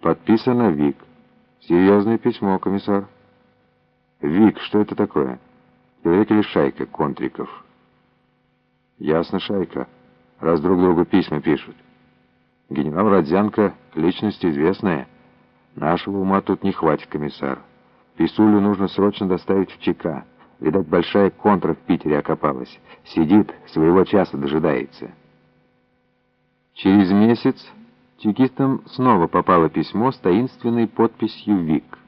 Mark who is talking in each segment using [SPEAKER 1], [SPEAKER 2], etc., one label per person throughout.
[SPEAKER 1] Подписано Вик. Серьезное письмо, комиссар. Вик, что это такое? Человек или шайка контриков? Ясно, шайка. Раз друг другу письма пишут. Генерал Родзянко — личность известная. Нашего ума тут не хватит, комиссар. Писулю нужно срочно доставить в ЧК. Видать, большая контра в Питере окопалась. Сидит, своего часа дожидается. Через месяц чекистам снова попало письмо с таинственной подписью «ВИК».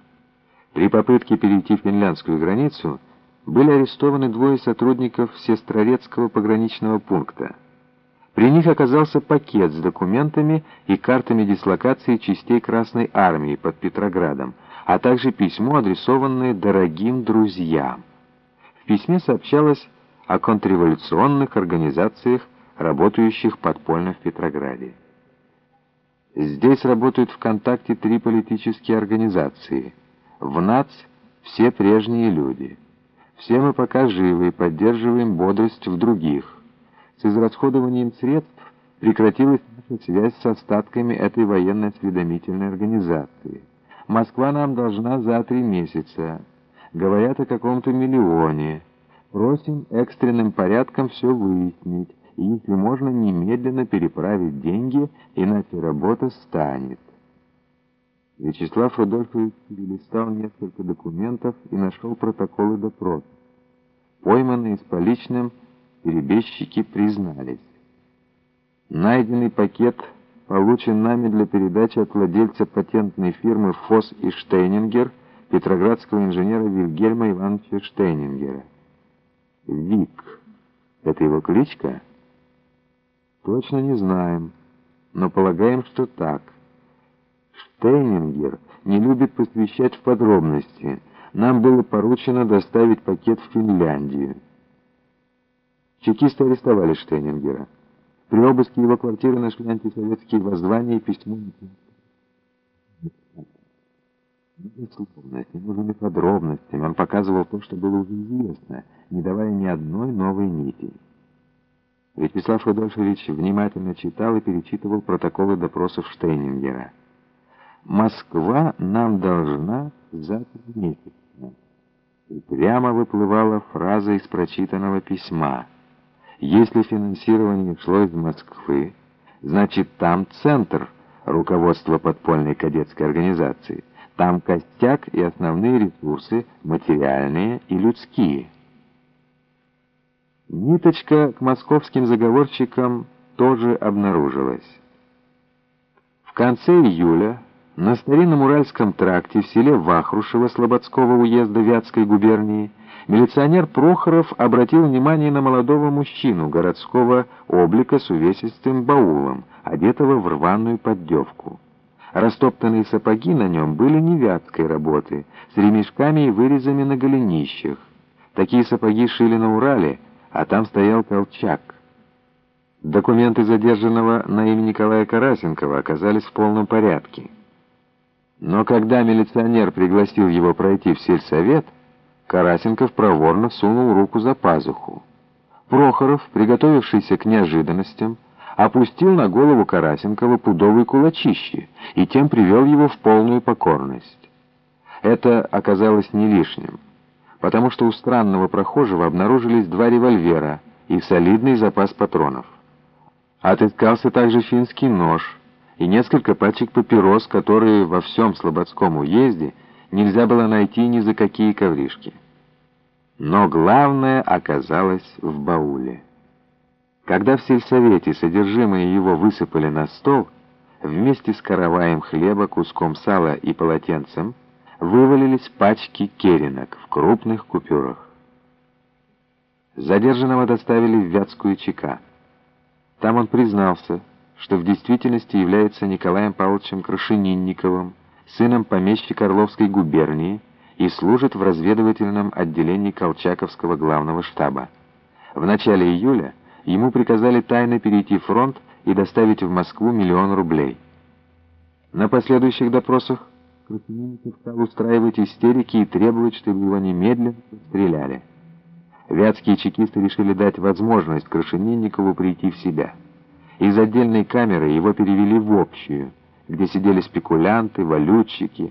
[SPEAKER 1] При попытке перейти финляндскую границу были арестованы двое сотрудников Сестрорецкого пограничного пункта. При них оказался пакет с документами и картами дислокации частей Красной Армии под Петроградом, а также письмо, адресованное дорогим друзьям. В письме сообщалось о контрреволюционных организациях, работающих подпольно в Петрограде. Здесь работают в контакте три политические организации. В НАЦ все прежние люди. Все мы пока живы и поддерживаем бодрость в других. С израсходованием средств прекратилась наша связь с остатками этой военно-осведомительной организации. Москва нам должна за три месяца. Говорят о каком-то миллионе. Просим экстренным порядком все выяснить если можно, немедленно переправить деньги, иначе работа станет. Вячеслав Рудольфович перелистал несколько документов и нашел протоколы допроса. Пойманные с поличным, перебежчики признались. Найденный пакет получен нами для передачи от владельца патентной фирмы «Фос и Штейнингер» петроградского инженера Вильгельма Ивановича Штейнингера. «Вик» — это его кличка? Точно не знаем, но полагаем, что так. Штейнингер не любит посвящать в подробности. Нам было поручено доставить пакет в Финляндию. Чекисты арестовали Штейнингера. При обыске его квартиры нашли антисоветские воззвания и письмо. Условно, с ненужными подробностями он показывал то, что было уже известно, не давая ни одной новой нити. Вячеслав Рудольфович внимательно читал и перечитывал протоколы допросов Штейнингера. «Москва нам должна за три месяца». И прямо выплывала фраза из прочитанного письма. «Если финансирование шло из Москвы, значит там центр руководства подпольной кадетской организации. Там костяк и основные ресурсы, материальные и людские». Ниточка к московским заговорщикам тоже обнаружилась. В конце июля на старинном Уральском тракте в селе Вахрушево Слободского уезда Вятской губернии милиционер Прохоров обратил внимание на молодого мужчину городского облика с увесистым баулом, одетого в рваную поддевку. Растоптанные сапоги на нем были не вятской работы, с ремешками и вырезами на голенищах. Такие сапоги шили на Урале, а там стоял Колчак. Документы задержанного на имя Николая Карасенкова оказались в полном порядке. Но когда милиционер пригласил его пройти в сельсовет, Карасенков проворно сунул руку за пазуху. Прохоров, приготовившийся к неожиданностям, опустил на голову Карасенкова пудовые кулачище и тем привел его в полную покорность. Это оказалось не лишним потому что у странного прохожего обнаружились два револьвера и солидный запас патронов. Отыскался также финский нож и несколько пачек папирос, которые во всем Слободском уезде нельзя было найти ни за какие ковришки. Но главное оказалось в бауле. Когда в сельсовете содержимое его высыпали на стол, вместе с караваем хлеба, куском сала и полотенцем, вывалились пачки керенок в крупных купюрах. Задержанного доставили в Вятскую ЧК. Там он признался, что в действительности является Николаем Павловичем Крашенинниковым, сыном помещика Орловской губернии и служит в разведывательном отделении Колчаковского главного штаба. В начале июля ему приказали тайно перейти фронт и доставить в Москву миллион рублей. На последующих допросах Красноармейцев стал устраивать истерики и требовать, чтобы его немедленно стреляли. Вятские чекисты решили дать возможность Крашенинникову прийти в себя. Из отдельной камеры его перевели в общую, где сидели спекулянты, валютчики,